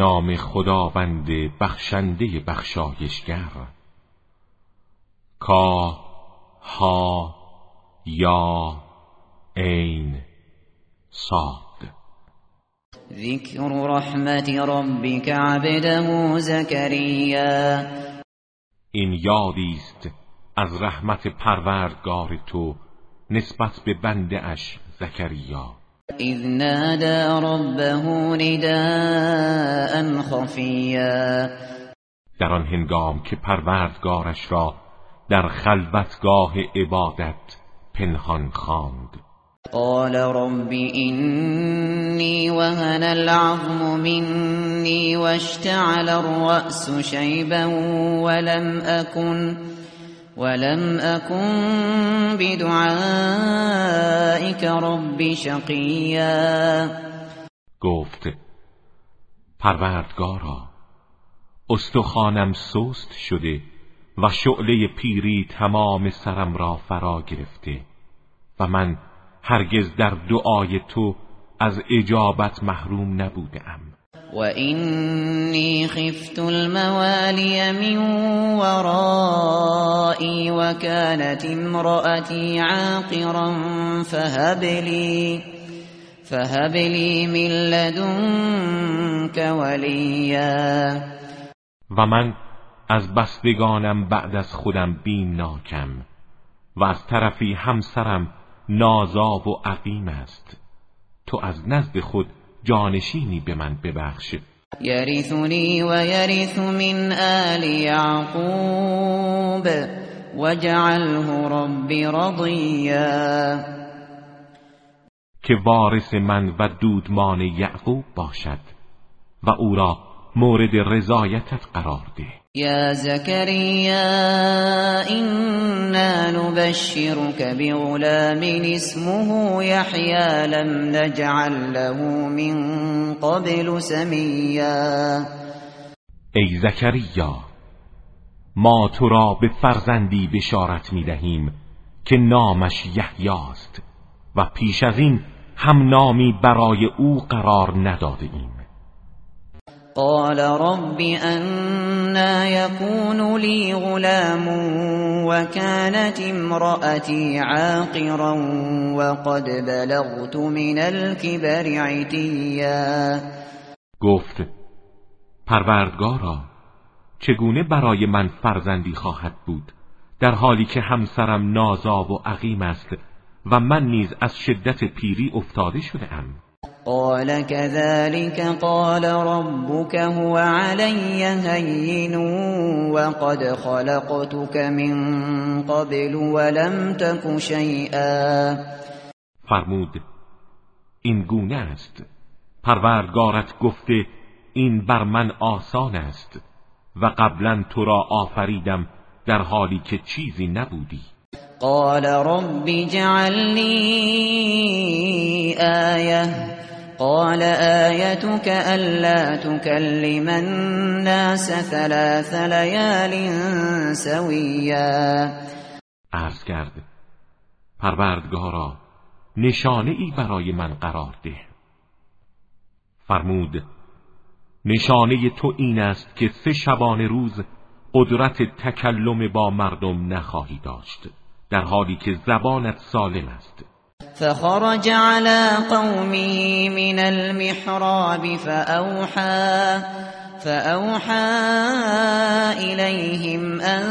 نام خداوند بخشنده بخشایشگر. کا ها یا عین صاد. ذکر رحمت ربک عبده زکریا. این یادی است از رحمت پروردگار تو نسبت به بنده اش زکریا. اذ نادى ربه نداء خفیا در آن هنگام که پروردگارش را در خلوتگاه عبادت پنهان خواند. قال رب إني وهن العظم مني واشتعل الرأس شيبا ولم أكن ولم أكن بدعائك رب شقيا گفت پروردگارا استخوانم سست شده و شعله پیری تمام سرم را فرا گرفته و من هرگز در دعای تو از اجابت محروم نبودم. وإني خفت الموالي من ورائي وكانت امرأتي عاقرا فهب لي فهب لي من لدنك وليا. و من از بستگانم بعد از خودم بیمناکم و از طرفی همسرم نازاب و عقیم است. تو از نزد خود جانشینی به من ببخش. يرثني ويرث من آل يعقوب وجعله رب رضيا که وارث من و دودمان یعقوب باشد و او را مورد رضایتت قرار ده. يا زكريا إنا نبشرك بغلام اسمه يحيى لم نجعل له من قبل سميا. ای زکریا ما تو را به فرزندی بشارت می دهیم که نامش یحیاست و پیش از این هم نامی برای او قرار نداده ایم. قال رب أنا يكون لي غلام وكانت امرأتي عاقرا وقد بلغت من الكبر عتيا. گفت پروردگارا چگونه برای من فرزندی خواهد بود؟ در حالی که همسرم نازاب و عقیم است و من نیز از شدت پیری افتاده شده ام قال كذلك قال ربك هو علي هين وقد خلقتك من قبل ولم تك شيئا. فرمود این گونه است. پروردگارت گفته این بر من آسان است و قبلا تو را آفریدم در حالی که چیزی نبودی. قال رب اجعل لي آية. قال آيتك ألا تكلم الناس ثلاث ليال سويا. عرض کرد پروردگارا نشانه ای برای من قرار ده. فرمود نشانه تو این است که سه شبانه روز قدرت تکلم با مردم نخواهی داشت در حالی که زبانت سالم است. فخرج على قومه من المحراب فأوحى فأوحى إليهم أن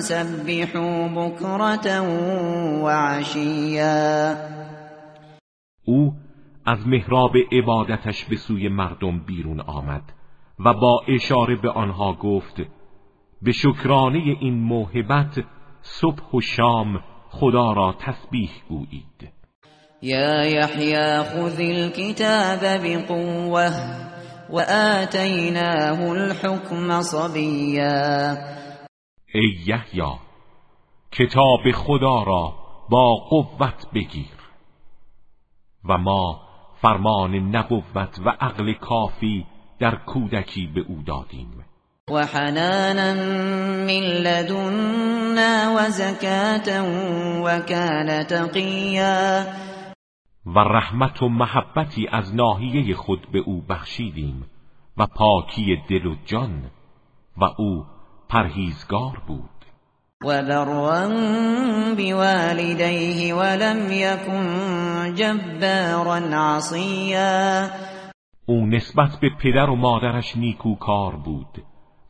سبحوا بكرة وعشيا. او از محراب عبادتش به سوی مردم بیرون آمد و با اشاره به آنها گفت به شکرانه این موهبت صبح و شام خدا را تسبیح گویید. يا يحيى خذ الكتاب بقوة وآتیناه الحكم صبیا ای یحیی کتاب خدا را با قوت بگیر و ما فرمان نبوت و عقل کافی در کودکی به أو دادیم. و حنانا من لدنا و زکاة و کان تقیا. و رحمت و محبتی از ناحیه خود به او بخشیدیم و پاکی دل و جان و او پرهیزگار بود. و برا بوالدیه ولم یکن جبارا عصیا. او نسبت به پدر و مادرش نیکوکار بود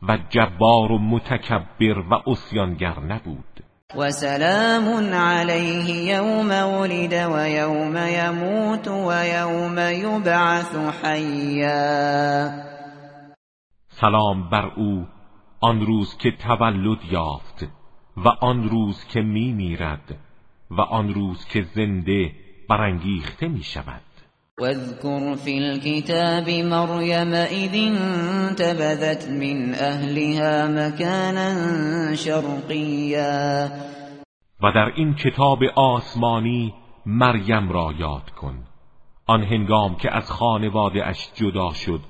و جبار و متکبر و اسیانگر نبود. و سلام علیه یوم ولد یموت و یوم یبعث حیا سلام بر او آن روز که تولد یافت و آن روز که می میرد و آن روز که زنده برانگیخته می شود. واذكر في الكتاب مريم إذ انتبذت من أهلها مكانا شرقيا. و در این کتاب آسمانی مریم را یاد کن. آن هنگام که از خانواده اش جدا شد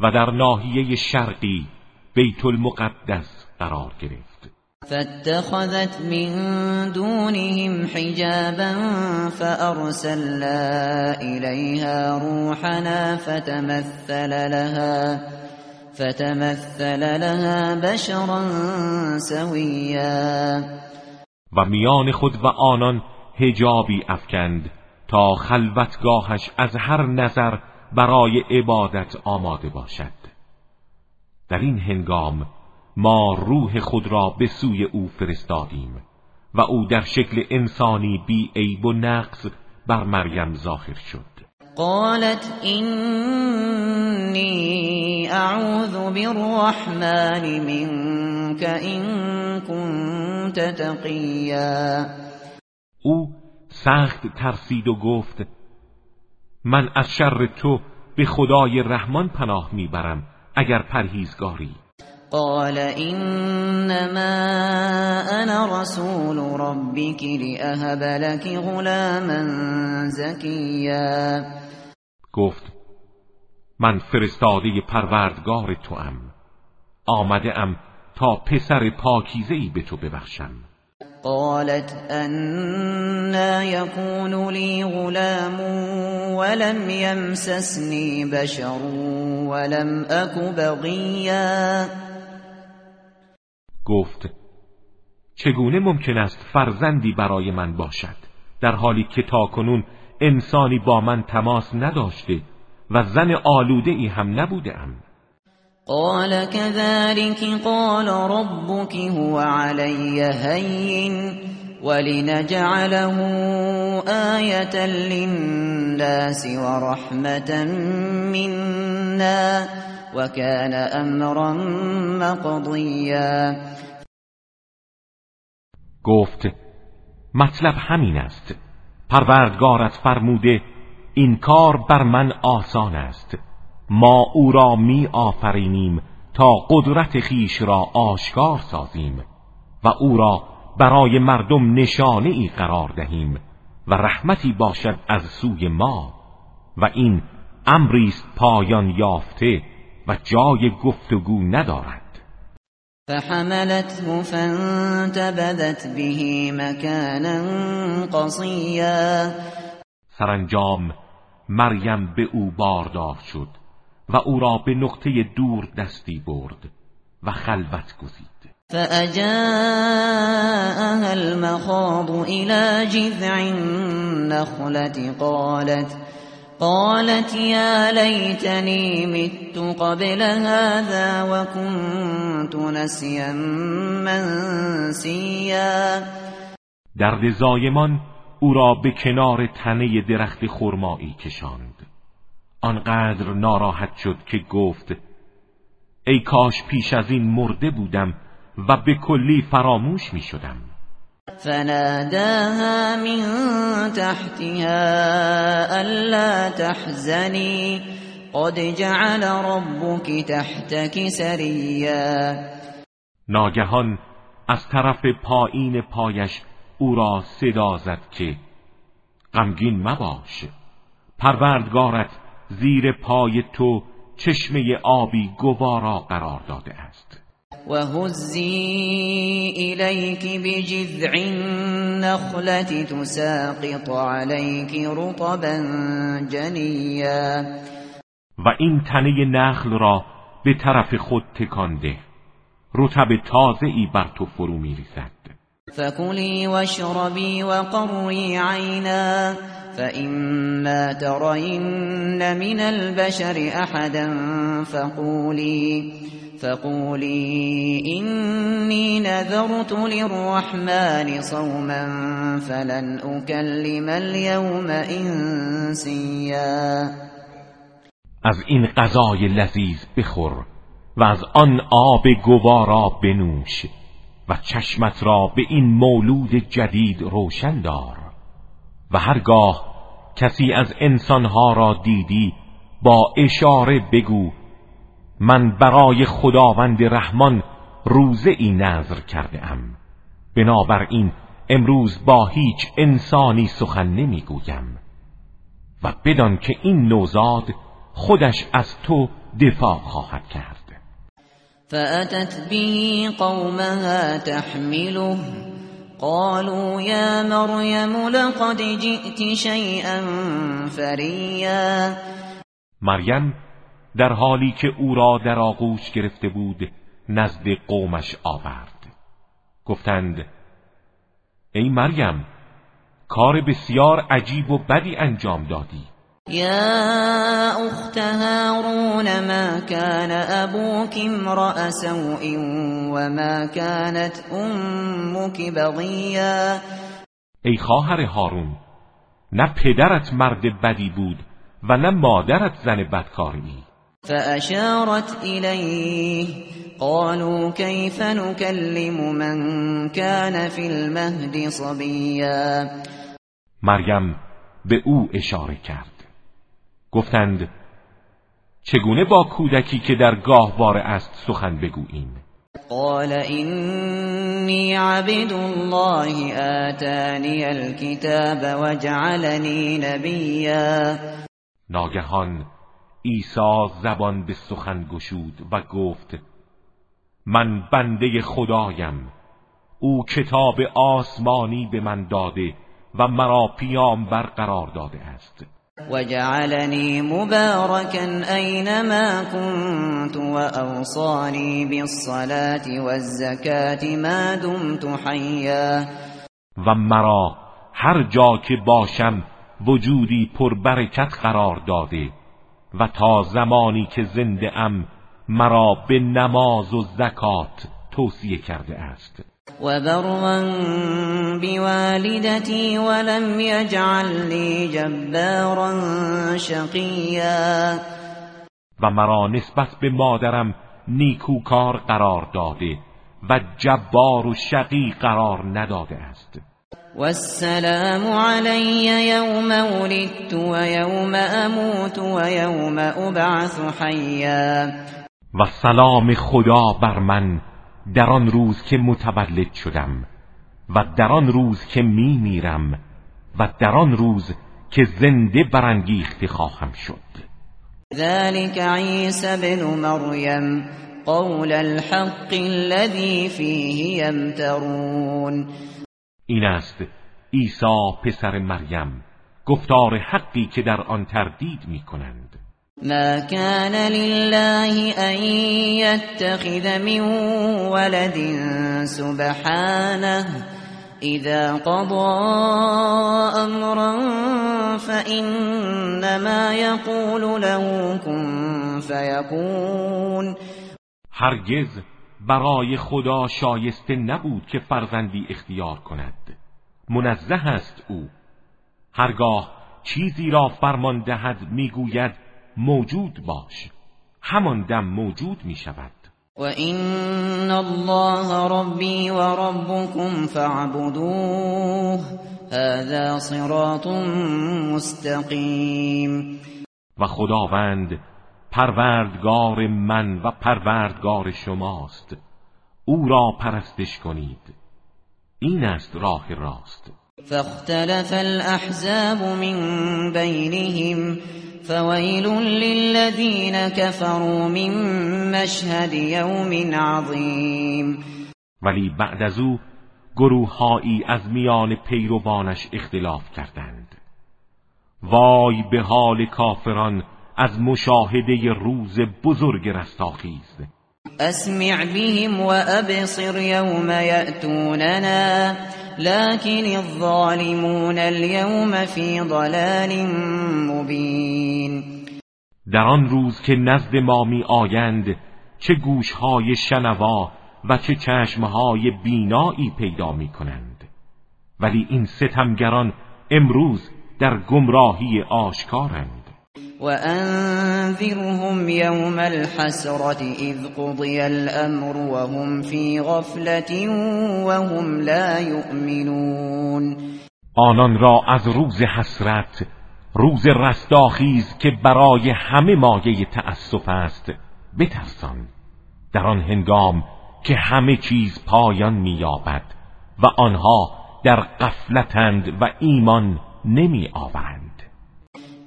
و در ناحیه شرقی بیت المقدس قرار گرفت. فاتخذت من دونهم حجابا فأرسلنا إليها روحنا فتمثل لها فتمثل لها بشرا سویا و میان خود و آنان هجابی افکند تا خلوتگاهش از هر نظر برای عبادت آماده باشد. در این هنگام ما روح خود را به سوی او فرستادیم و او در شکل انسانی بی عیب و نقص بر مریم ظاهر شد. قالت اینی اعوذ بالرحمن منك این كنت تقیا. او سخت ترسید و گفت من از شر تو به خدای رحمان پناه می‌برم اگر پرهیزگاری. قال انما انا رسول ربك لاهب لك غلاما زكيا. گفت من فرستاده پروردگار تو ام آمده ام تا پسر پاکیزه ای به تو ببخشم. قالت انا يكون لي غلام ولم يمسسني بشر ولم اك بغيا. گفت چگونه ممکن است فرزندی برای من باشد؟ در حالی که تا کنون انسانی با من تماس نداشته و زن آلوده ای هم نبوده ام. قال كذلك قال ربك هو علي هين ولنجعله آية للناس ورحمة منا. وكان امرا مقضیا گفت مطلب همین است. پروردگارت فرموده این کار بر من آسان است. ما او را می آفرینیم تا قدرت خیش را آشکار سازیم و او را برای مردم نشانه ای قرار دهیم و رحمتی باشد از سوی ما و این امری است پایان یافته و جای گفتگو ندارد. فحملته فانتبذت به مكانا قصیا سرانجام مریم به او باردار شد و او را به نقطه دور دستی برد و خلوت گزید. فأجاءها المخاض إلى جذع النخلة قالت قالت يا ليتني مت قبل هذا وكنت نسيا منسيا. درد زایمان او را به کنار تنه درخت خرمایی کشاند. آنقدر ناراحت شد که گفت ای کاش پیش از این مرده بودم و به کلی فراموش می شدم فناداها من تحتها ألا تحزني. قد جعل ربك تحتك سریا ناگهان از طرف پایین پایش او را صدا زد که غمگین مباش. پروردگارت زیر پای تو چشمه آبی گوارا قرار داده و هزی الیک بجذع النخلة تساقط عليك رطبا جنیا و این تنه نخل را به طرف خود تکانده. رطب تازه ای بر تو فرو میریزد. فكلي واشربي وقري عينا. فإما ترين من البشر أحدا فقولي فقولي إني نذرت للرحمن صوما فلن أكلم اليوم إنسيا. از این غذای لذیذ بخور و از آن آب گوارا بنوش و چشمت را به این مولود جدید روشن دار و هرگاه کسی از انسانها را دیدی با اشاره بگو من برای خداوند رحمان روزه ای نظر کرده ام بنابراین امروز با هیچ انسانی سخن نمی‌گویم. و بدان که این نوزاد خودش از تو دفاع خواهد کرد. فأتت به قومها تحمله. قالوا يا مريم لقد جئت شيئا فريا. مریم در حالی که او را در آغوش گرفته بود نزد قومش آورد. گفتند ای مریم کار بسیار عجیب و بدی انجام دادی. يا أخت هارون ما كان أبوك امرأ سوء وما كانت أمك بغيا ای خواهر هارون نه پدرت مرد بدی بود و نه مادرت زن بدکاری. فأشارت إليه. قالوا كيف نكلم من كان في المهد صبيا؟ مریم به او اشاره کرد. گفتند چگونه با کودکی که در گاهواره است سخن بگوییم؟ قال اینی عبد الله آتانی الكتاب وجعلنی نبیا. ناگهان عیسی زبان به سخن گشود و گفت من بنده خدایم او کتاب آسمانی به من داده و مرا پیامبر قرار داده است. وجعلني مباركا أينما كنت وأوصاني بالصلاة والزكاة ما دمت حيا و مرا هر جا که باشم وجودی پربرکت قرار داده. و تا زمانی که زنده ام مرا به نماز و زکات توصیه کرده است. وبرا بوالدتي ولم يجعلني جبارا شقيا و مرا نسبت به مادرم نیکوکار قرار داده و جبار و شقی قرار نداده است. والسلام علی یوم ولدت و یوم اموت و یوم ابعث حیا و سلام خدا بر من در آن روز که متولد شدم و در آن روز که می میرم و در آن روز که زنده برانگیخته خواهم شد. ذلك عیسی بن مریم قول الحق الذي فيه يمترون. این است. عیسی پسر مریم گفتار حقی که در آن تردید می کنند ما كان لله أن يتخذ من ولد سبحانه. إذا قضى أمرا فإنما يقول له كن فيكون. هرگز برای خدا شایسته نبود که فرزندی اختیار کند. منزه است او. هرگاه چیزی را فرمان دهد می‌گوید موجود باش. همان دم موجود می شود و این الله ربی و ربکم فاعبدوه. هذا صراط مستقیم. و خداوند پروردگار من و پروردگار شماست. او را پرستش کنید. این است راه راست. فاختلف الاحزاب من بینهم فویل للذین كفروا من مشهد یوم عظیم. ولی بعد از او گروههایی از میان پیروانش اختلاف کردند. وای به حال کافران از مشاهده روز بزرگ رستاخیز. اسمع بهم و ابصر یوم یأتوننا لكن الظالمون اليوم فی ضلال مبین در آن روز که نزد ما می آیند چه گوشهای شنوا و چه چشمهای بینایی پیدا می کنند ولی این ستمگران امروز در گمراهی آشکارند. و انذرهم یوم الحسرت اذ قضی الامر وهم فی غفلت وهم لا یؤمنون آنان را از روز حسرت روز رستاخیز که برای همه مایه تأسف است بترسان. در آن هنگام که همه چیز پایان مییابد و آنها در قفلتند و ایمان نمی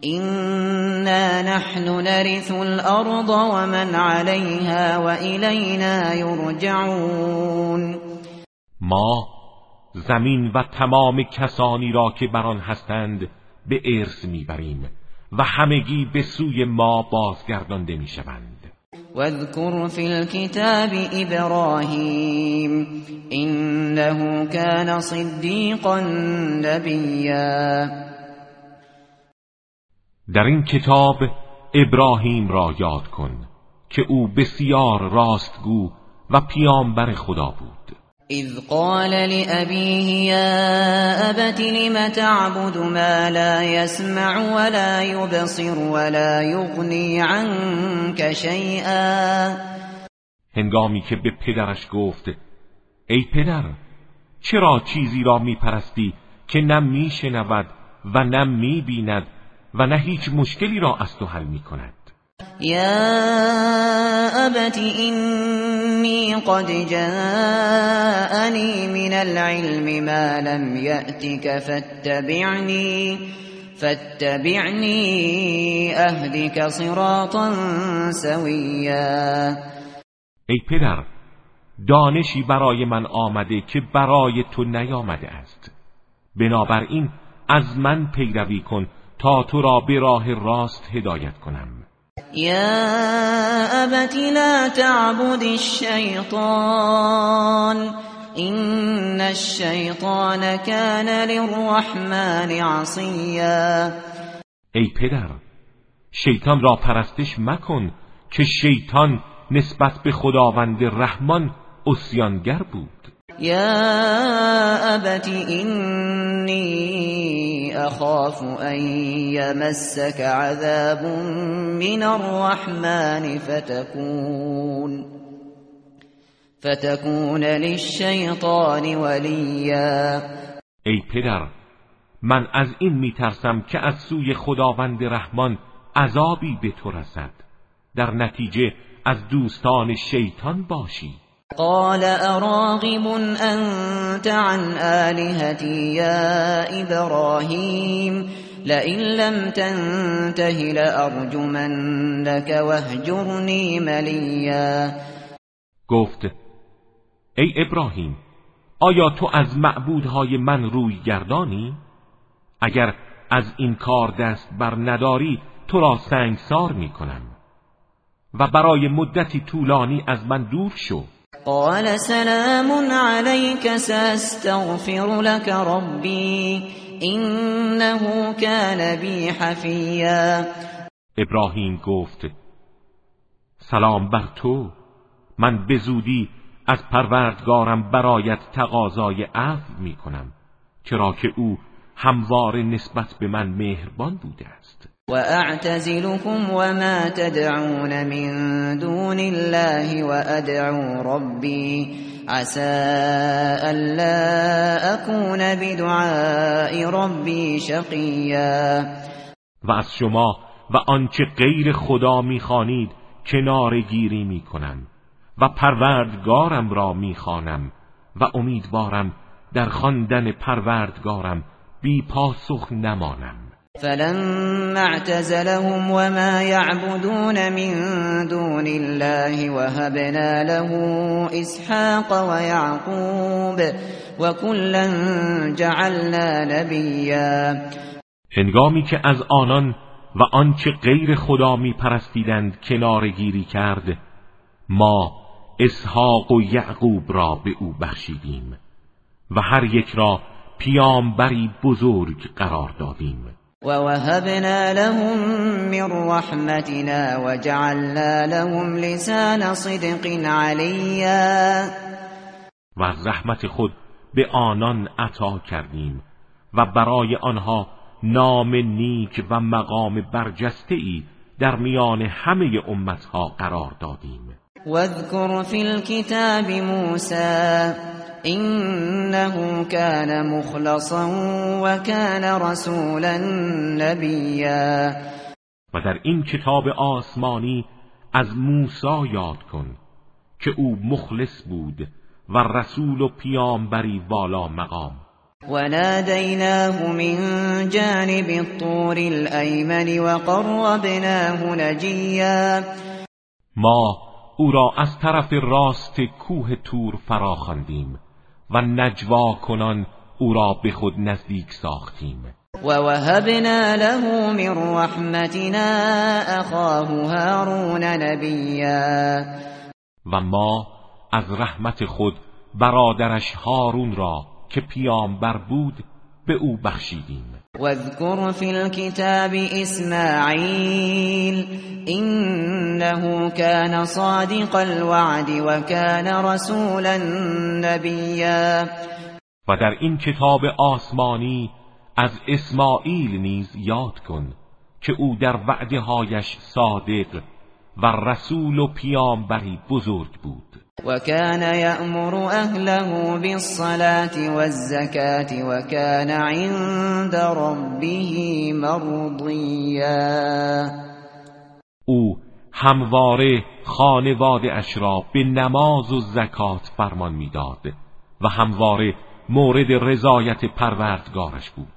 اینا نحن نرث الارض ومن عليها وإلینا یرجعون ما زمین و تمام کسانی را که بر آن هستند به ارث می‌بریم و همگی به سوی ما بازگردانده می‌شوند. واذكر في الكتاب إبراهيم إنه كان صديقا نبيا در این کتاب ابراهیم را یاد کن که او بسیار راستگو و پیامبر خدا بود. اذ قال لأبيه يا أبت لم تعبد ما لا يسمع ولا يبصر ولا يغني عنك شيئا هنگامی که به پدرش گفت ای پدر چرا چیزی را میپرستی که نه میشنود و نه می‌بیند؟ و نه هیچ مشکلی را از تو حل می‌کند يا أبت إني قد جاءني من العلم ما لم يأتك فاتبعني فاتبعني أهدك صراطا سويا ای پدر دانشی برای من آمده که برای تو نیامده است. بنابراین از من پیروی کن تا تو را به راه راست هدایت کنم. يا أبت لا تعبد الشيطان إن الشيطان كان للرحمن عصيا ای پدر شیطان را پرستش مکن که شیطان نسبت به خداوند رحمان اسیانگر بود. یا ابت اینی اخاف ان یمسک عذاب من الرحمن فتكون فتكون للشیطان ولیا ای پدر من از این میترسم که از سوی خداوند رحمان عذابی به تو رسد. در نتیجه از دوستان شیطان باشی. قال اراغب انت عن آلهتی یا ابراهیم لئن لم تنته لارجمنك وهجرنی ملیا گفت ای ابراهیم آیا تو از معبودهای من روی گردانی؟ اگر از این کار دست بر نداری تو را سنگسار می کنم و برای مدتی طولانی از من دور شو. قال سلام عليك ساستغفر لك ربي انه كان بي حفیا ابراهیم گفت سلام بر تو. من به زودی از پروردگارم برایت تقاضای عفو می کنم چرا که او هموار نسبت به من مهربان بوده است. وأعتزلكم وما تدعون من دون الله وأدعو ربي عسى ألا أكون بدعاء ربي شقيا. و از شما و آنچه غیر خدا می‌خوانید کنار گیری می‌کنم و پروردگارم را می‌خوانم و امیدوارم در خواندن پروردگارم بی پاسخ نمانم. فلما اعتزلهم وما يعبدون من دون الله وهبنا له اسحاق ويعقوب وكلا جعلنا نبيا. هنگامی که از آنان و آنچه غیر خدا می پرستیدند کنار گیری کرد ما اسحاق و یعقوب را به او بخشیدیم و هر یک را پیامبری بزرگ قرار دادیم. و وهبنا لهم من رحمتنا وجعلنا لهم لسان صدق علیا و رحمت خود به آنان عطا کردیم و برای آنها نام نیک و مقام برجسته ای در میان همه امتها قرار دادیم. واذكر في الكتاب موسى إنه كان مخلصا وكان رسولا نبيا. و در این کتاب آسمانی از موسی یاد کن که او مخلص بود و رسول و پیامبری والا مقام. وناديناه من جانب الطور الأيمن وقربناه نجيا ما او را از طرف راست کوه تور فراخواندیم و نجوا کنان او را به خود نزدیک ساختیم. و وهبنا له من رحمتنا اخاه هارون نبیا. و ما از رحمت خود برادرش هارون را که پیامبر بود به او بخشیدیم. واذكر في الكتاب اسماعیل انه كان صادق الوعد وكان رسولا نبیا. و در این کتاب آسمانی از اسماعیل نیز یاد کن که او در وعده هایش صادق و رسول و پیامبری بزرگ بود. وكان يأمر أهله بالصلاة والزكاة وكان عند ربه مرضيا. او همواره خانواده اش را به نماز و زکات فرمان می‌داد و همواره مورد رضایت پروردگارش بود.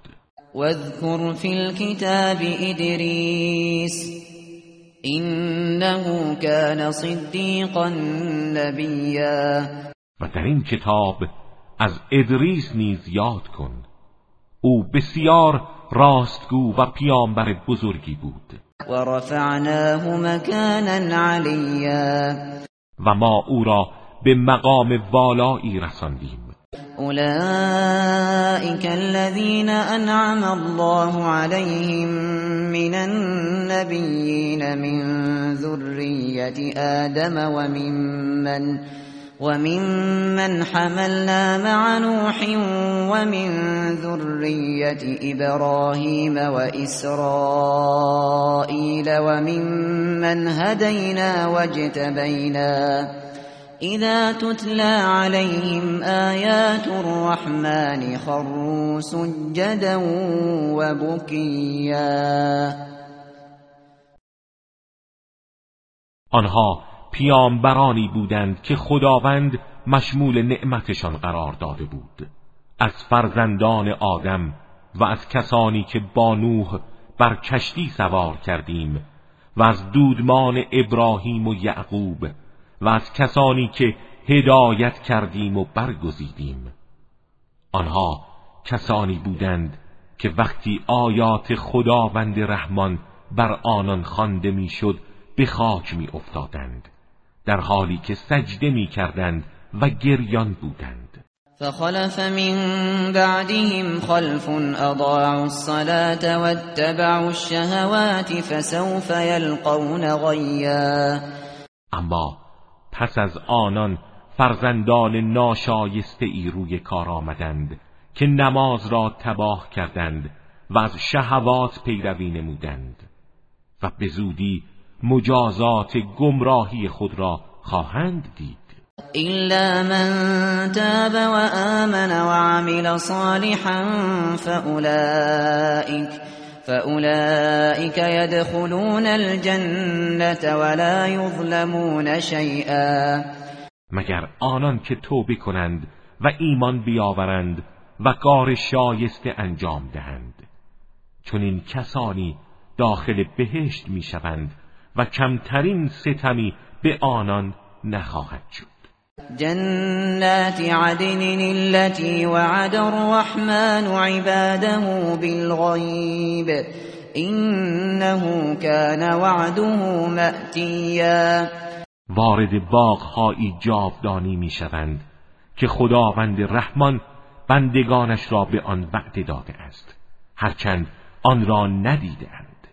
واذكر في الكتاب ادریس انه كان صدیقا نبیا و در این کتاب از ادریس نیز یاد کن. او بسیار راستگو و پیامبر بزرگی بود. و رفعناه مکانا علیا و ما او را به مقام والایی رساندیم. أولئك الذين أنعم الله عليهم من النبيين من ذرية آدم وممن وممن حملنا مع نوح ومن ذرية إبراهيم وإسرائيل وممن هدينا واجتبينا. إذا تتلى عليهم آیات الرحمن خروا سجدا وبكيا. آنها پیامبرانی بودند که خداوند مشمول نعمتشان قرار داده بود. از فرزندان آدم و از کسانی که با نوح بر کشتی سوار کردیم و از دودمان ابراهیم و یعقوب و از کسانی که هدایت کردیم و برگزیدیم. آنها کسانی بودند که وقتی آیات خداوند رحمان بر آنان خوانده می‌شد به خاک می افتادند در حالی که سجده می کردند و گریان بودند. فخلف من بعدهم خلف اضاعوا الصلاة واتبعوا الشهوات فسوف يلقون غیا اما پس از آنان فرزندان ناشایسته ای روی کار آمدند که نماز را تباه کردند و از شهوات پیروی نمودند. و به زودی مجازات گمراهی خود را خواهند دید. إلا من تاب وآمن وعمل صالحا فأولئك فأولئك يدخلون الجنة ولا يظلمون شيئا. مگر آنان که توبه کنند و ایمان بیاورند و کار شایسته انجام دهند چون این کسانی داخل بهشت می‌شوند و کمترین ستمی به آنان نخواهد شد. جنات عدن التي وعد الرحمن عباده بالغیب انه كان وعده مأتیا. وارد باغهایی جاودانی می‌شوند که خداوند رحمان بندگانش را به آن وعده داده است. هرچند آن را ندیدند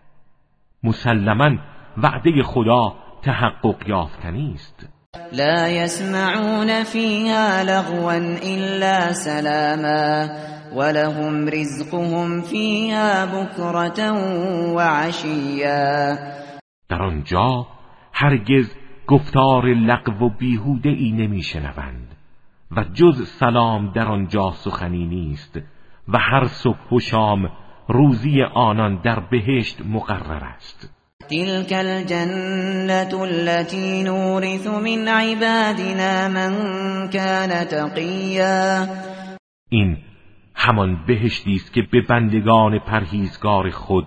مسلما وعده خدا تحقق یافتنی است. لا يسمعون فيها لغوا الا سلاما ولهم رزقهم فيها بكرة وعشيا در آنجا هرگز گفتار لغو و بیهوده ای نمیشنوند و جز سلام در آنجا سخنی نیست و هر صبح و شام روزی آنان در بهشت مقرر است. تلك الجنة التي نورث من عبادنا من كان تقیا این همان بهشتی است که به بندگان پرهیزگار خود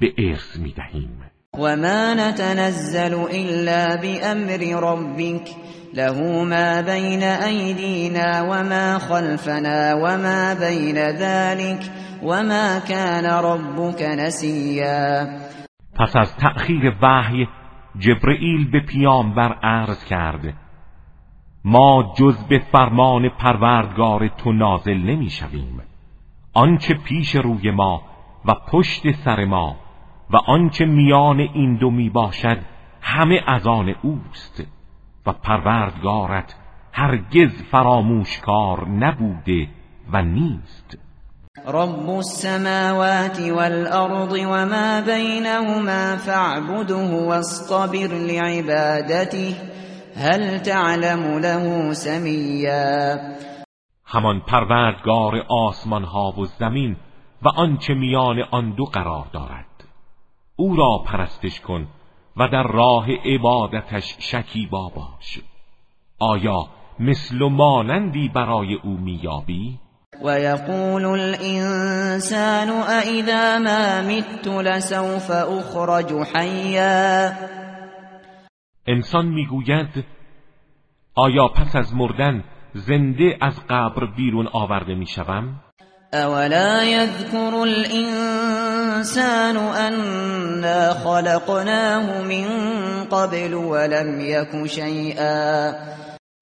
به ارث میدهیم. و ما نتنزل الا بامر ربك له ما بين ايدينا وما خلفنا وما بين ذلك وما كان ربك نسیا پس از تأخیر وحی جبرئیل به پیامبر عرض کرد ما جز به فرمان پروردگار تو نازل نمی شویم آنچه پیش روی ما و پشت سر ما و آنچه میان این دو می باشد همه از آن اوست و پروردگارت هرگز فراموشکار نبوده و نیست. رب السماوات والأرض وما بينهما فاعبده واصطبر لعبادته هل تعلم له سمیا همان پروردگار آسمان ها و زمین و آنچه میان آن دو قرار دارد. او را پرستش کن و در راه عبادتش شکیبا باش. آیا مثل و مانندی برای او میابی؟ ويقول الإنسان أإذا ما مت لسوف أخرج حيا. انسان می‌گوید آیا پس از مردن زنده از قبر بیرون آورده می‌شوم؟ اولا يذكر الانسان انا خلقناه من قبل ولم يك شيئا.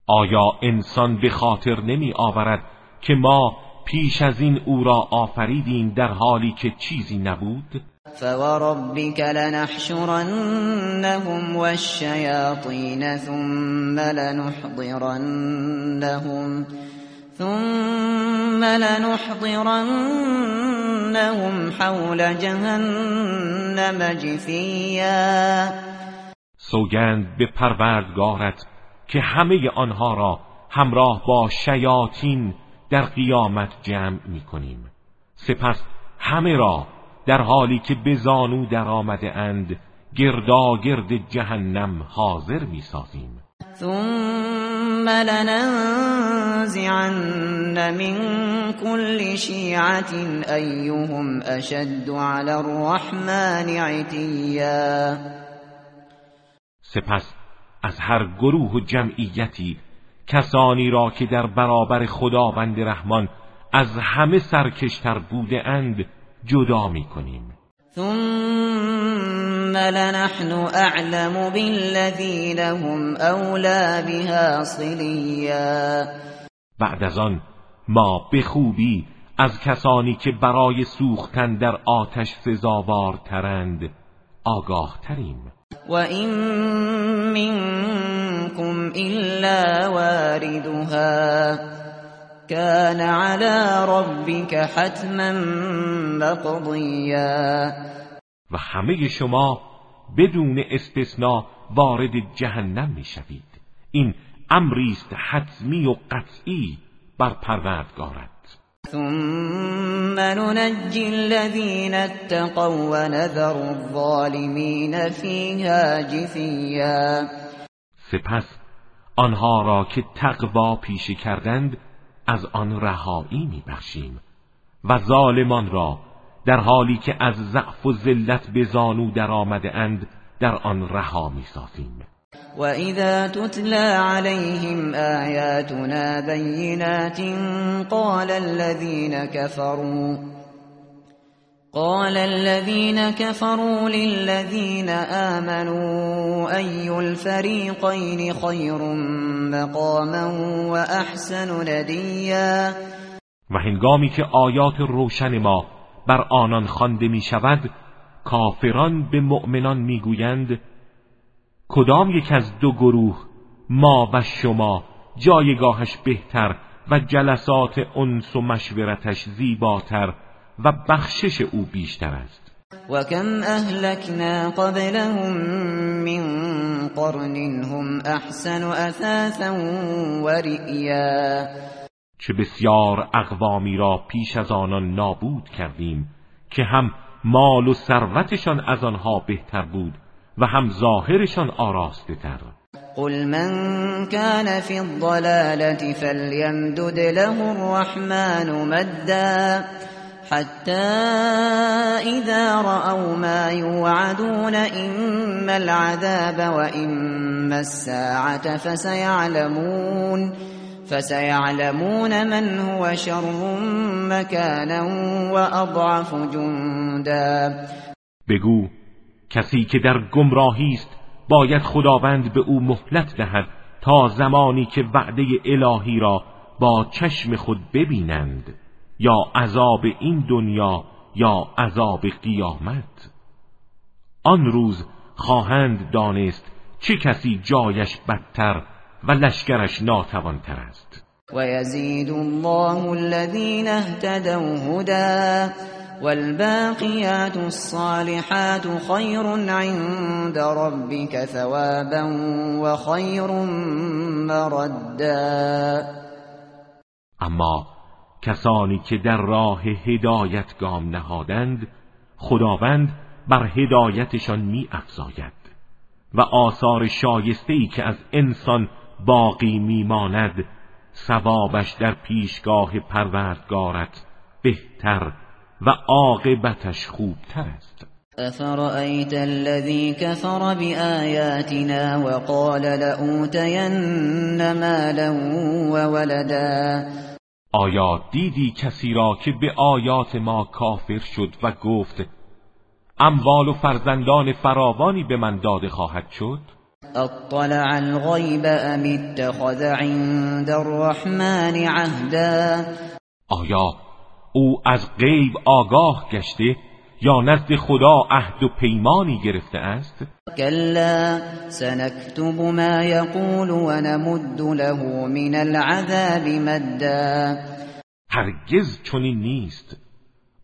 آیا انسان به خاطر نمی آورد که ما پیش از این او را آفریدیم در حالی که چیزی نبود؟ فوربك لنحشرنهم والشياطين ثم لنحضرنهم ثم لنحضرنهم حول جهنم جثیا سوگند به پروردگارت که همه آنها را همراه با شیاطین در قیامت جمع می کنیم سپس همه را در حالی که به زانو در آمده اند گرداگرد جهنم حاضر می سازیم ثم لننزعن من كل شیعت ایهم اشد على الرحمن عتیا. سپس از هر گروه و جمعیتی کسانی را که در برابر خداوند رحمان از همه سرکشتر بوده اند جدا می کنیم. ثم لنحن اعلم بالذین هم اولا بها صلیا بعد از آن ما به خوبی از کسانی که برای سوختن در آتش سزاوارترند آگاه تریم و این منكم الا واردها كان على ربك حتما مقضیا و همه شما بدون استثناء وارد جهنم می‌شوید. این امری است حتمی و قطعی بر پروردگارت. ثم ننجي الذين اتقوا ونذر الظالمین فیها جثیا سپس آنها را که تقوا پیشه کردند از آن رهایی میبخشیم و ظالمان را در حالی که از ضعف و ذلت به زانو در آمده اند در آن رها می‌سازیم. و اذا تتلى عليهم آیاتنا بینات قال الذين كفروا قال الذين كفروا للذين آمنوا أي الفريقين خير مقاما وأحسن ندیا و هنگامی که آیات روشن ما بر آنان خوانده می شود کافران به مؤمنان می‌گویند کدام یک از دو گروه ما و شما جایگاهش بهتر و جلسات انس و مشورتش زیباتر و بخشش او بیشتر است. و کم اهلکنا قبلهم من قرن هم احسن اثاثا و رئیا چه بسیار اقوامی را پیش از آنان نابود کردیم که هم مال و ثروتشان از آنها بهتر بود و هم ظاهرشان آراسته تر قل من كان في الضلالة فليمدد له الرحمن مدا حتى إذا رأوا ما يوعدون إما العذاب وإما الساعة فسيعلمون فسيعلمون من هو شر مكانا وأضعف جندا. بگو کسی که در گمراهی است باید خداوند به او مهلت دهد تا زمانی که وعده الهی را با چشم خود ببینند یا عذاب این دنیا یا عذاب قیامت. آن روز خواهند دانست چه کسی جایش بدتر و لشکرش ناتوانتر است. و یزید الله الذین اهتدوا هدى والباقیات الصالحات خیر عند ربك ثوابا و خیر مردا. اما کسانی که در راه هدایت گام نهادند خداوند بر هدایتشان می افزاید و آثار شایسته ای که از انسان باقی میماند ثوابش در پیشگاه پروردگارت بهتر و عاقبتش خوبتر است. افرأيت الذي كفر بآياتنا وقال لأوتين مالا وولدا؟ آیا دیدی کسی را که به آیات ما کافر شد و گفت اموال و فرزندان فراوانی به من داده خواهد شد؟ اطلع الغیب ام اتخذ عند الرحمن عهدا؟ آیا او از غیب آگاه گشته یا نزد خدا عهد و پیمانی گرفته است؟ کلا سنكتب ما یقول و نمد له من العذاب مدا. هرگز چنین نیست.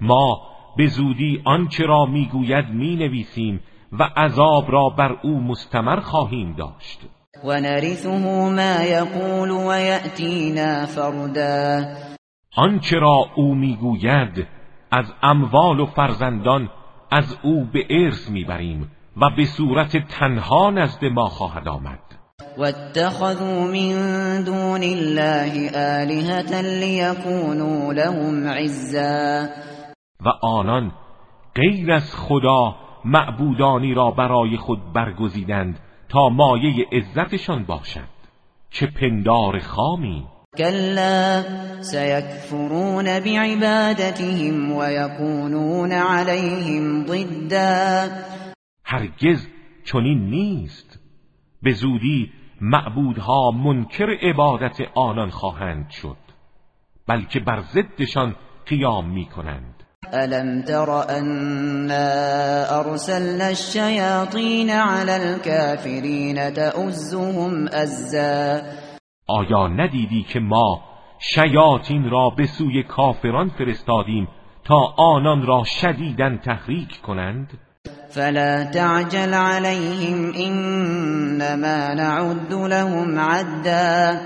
ما به زودی آنچه را می‌گوید می‌نویسیم و عذاب را بر او مستمر خواهیم داشت. و نرثه ما یقول و یأتینا فردا. آنچه را او می‌گوید از اموال و فرزندان از او به ارث می‌بریم و به صورت تنها نزد ما خواهد آمد. واتخذوا من دون الله آلهة لیکونوا لهم عزا. و آنان غیر از خدا معبودانی را برای خود برگزیدند تا مایه عزتشان باشد چه پندار خامی! كلا سيكفرون بعبادتهم ويكونون عليهم ضدا. هرگز چنین نیست. به زودی معبودها منکر عبادت آنان خواهند شد بلکه بر ضدشان قیام می کنند ألم تر أنا أرسلنا الشياطين على الكافرين تأزهم أزا آیا ندیدی که ما شیاطین را به سوی کافران فرستادیم تا آنان را شدیدن تحریک کنند؟ فلا تعجل عليهم انما نعد لهم عدا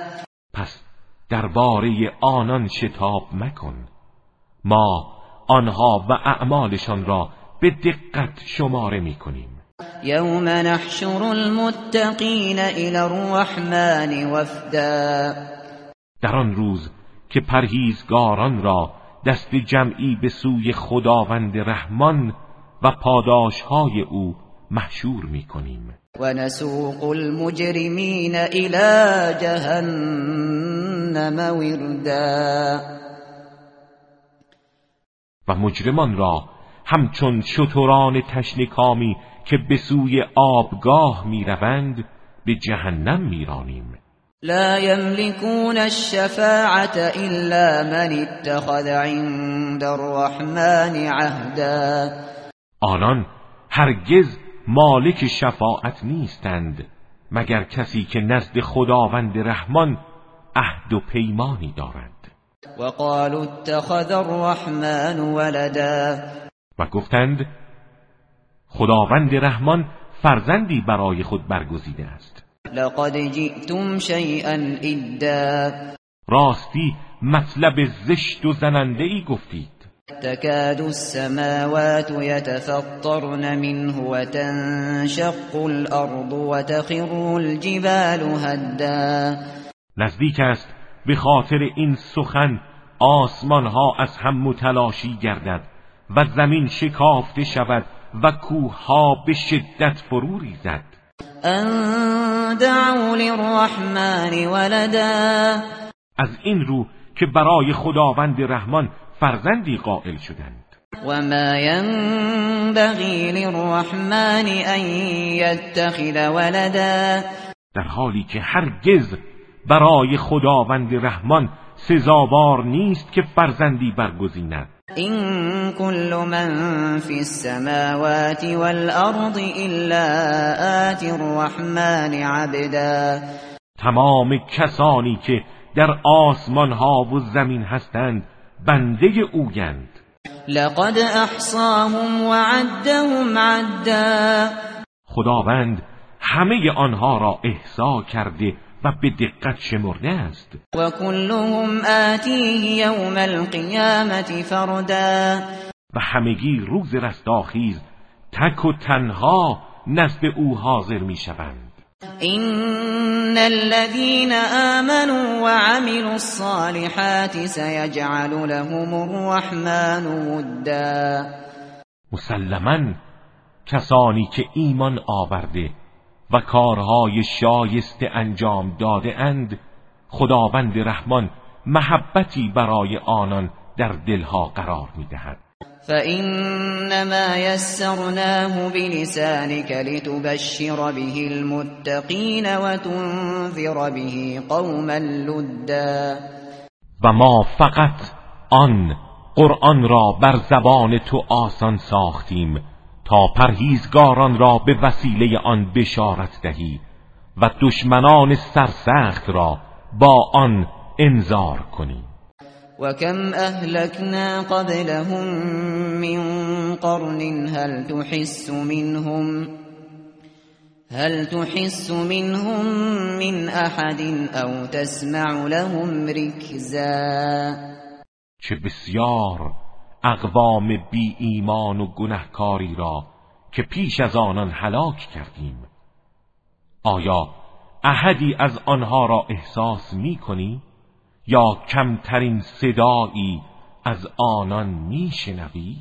پس درباره آنان شتاب مکن. ما آنها و اعمالشان را به دقت شماره می کنیم. یوم نحشر المتقین الى الرحمن وفدا. در آن روز که پرهیزگاران را دست جمعی به سوی خداوند رحمان و پاداشهای او محشور می کنیم. و نسوق المجرمین الى جهنم وردا. و مجرمان را همچون شتران تشنکامی که به سوی آبگاه می‌روند به جهنم میرانیم. لا يملكون الشفاعة إلا من اتخذ عند الرحمن عهدا. آنان هرگز مالک شفاعت نیستند مگر کسی که نزد خداوند رحمان عهد و پیمانی دارند. وقالوا اتخذ الرحمن ولدا. و گفتند خداوند رحمان فرزندی برای خود برگزیده است. لقد جئتم شیئا ادا راستی مطلب زشت و زننده ای گفتید. تكاد السماوات يتفطرن منه وتنشق الأرض وتخر الجبال هدا. نزدیک است به خاطر این سخن آسمان ها از هم متلاشی گردد و زمین شکافته شود و کوه ها به شدت فرو ریزد. ان دعوا للرحمن ولدا. از این رو که برای خداوند رحمان فرزندی قائل شدند. و ما ينبغي للرحمن ان يتخذ ولدا. در حالی که هرگز برای خداوند رحمان سزاوار نیست که فرزندی برگزیند. این كل من فی السماوات والارض الا آتی الرحمن عبدا. تمام کسانی که در آسمان ها و زمین هستند بنده اویند. لقد احصاهم وعدهم عدا. خداوند همه آنها را احصا کرده و به دقت شمرده است. و كلهم آتیه یوم القیامت فردا. و همگی روز رستاخیز تک و تنها نزد او حاضر می شوند. این الذين آمنوا وعملوا الصالحات سيجعل لهم الرحمن ودا. مسلما کسانی که ایمان آورده و کارهای شایسته انجام داده اند خداوند رحمان محبتی برای آنان در دلها قرار می‌دهد. فإنما يسرناه بلسانك لتبشر به المتقين وتنذر به قوما لدا. و ما فقط آن قرآن را بر زبان تو آسان ساختیم تا پرهیزگاران را به وسیله آن بشارت دهی و دشمنان سرسخت را با آن انذار کنی. و کم اهلکنا قبلهم من قرن هل تحس منهم هل تحس منهم من احد او تسمع لهم رکزا چه بسیار اقوام بی ایمان و گنهکاری را که پیش از آنان هلاک کردیم آیا احدی از آنها را احساس می کنی یا کمترین صدایی از آنان می شنوی؟